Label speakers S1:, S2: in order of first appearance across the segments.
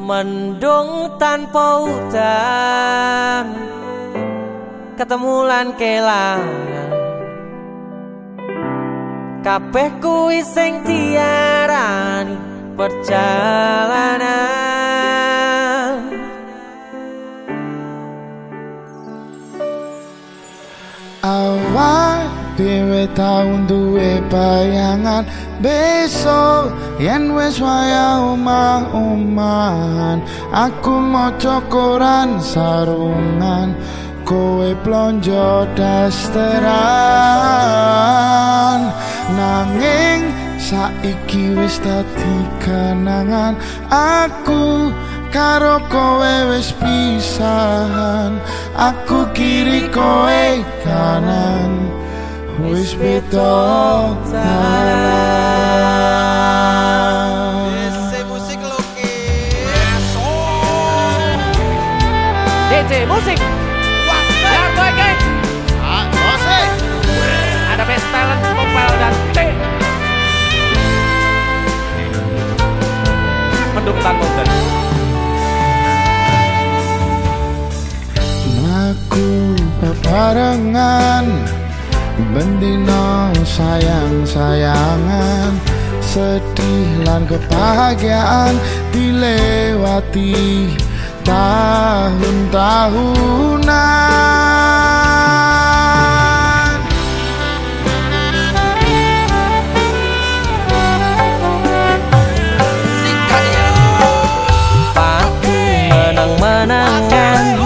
S1: Mendung tanpa hutan Ketemu lan kelangan. Kabeh kuwi sing diarani perjalanan.
S2: Awak dhewe tau duwe bayangan besok yen wis waya omah-omahan aku maca koran sarungan kowe plonjo dasteran. Nanging saiki wis dadi kenangan aku karo kowe wis pisahan. Aku kiri kowe kanan wis beda dalan
S1: DJ musik. Yarto Ege
S3: Ah, musik.
S1: Ada best talent Kopel dan T. Mendung tanpa hutan
S2: Aku bebarengan Bendino sayang-sayangan Sedih lan kebahagiaan Dilewati tahun-tahunan
S1: Paku menang-menangan.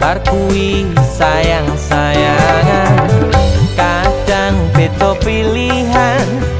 S1: Barkui sayang-sayangan. Kadang beto pilihan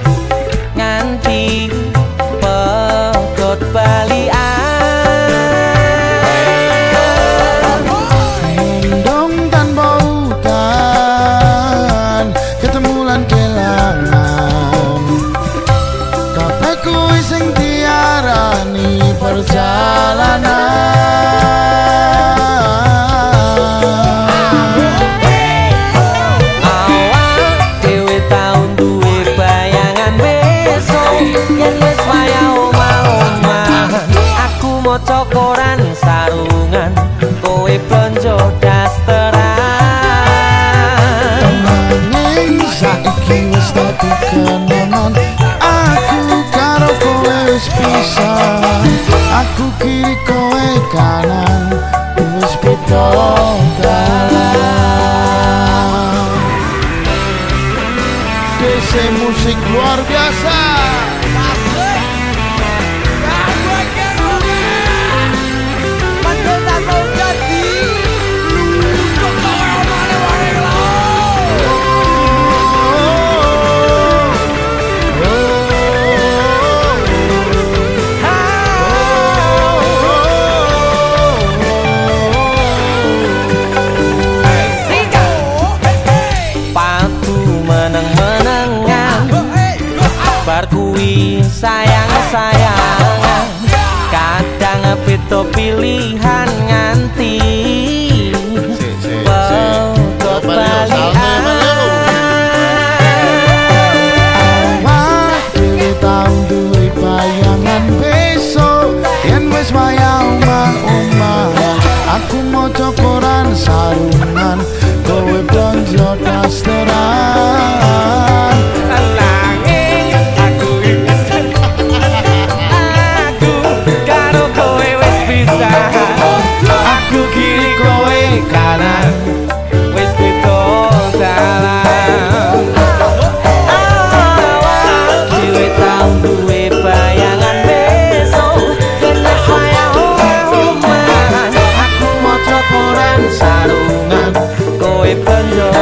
S1: Aku
S2: kiri kowe kanan. Wis beda DC musik luar biasa
S1: kuwi sayang sayang kadang apa pilihan. 被喷着。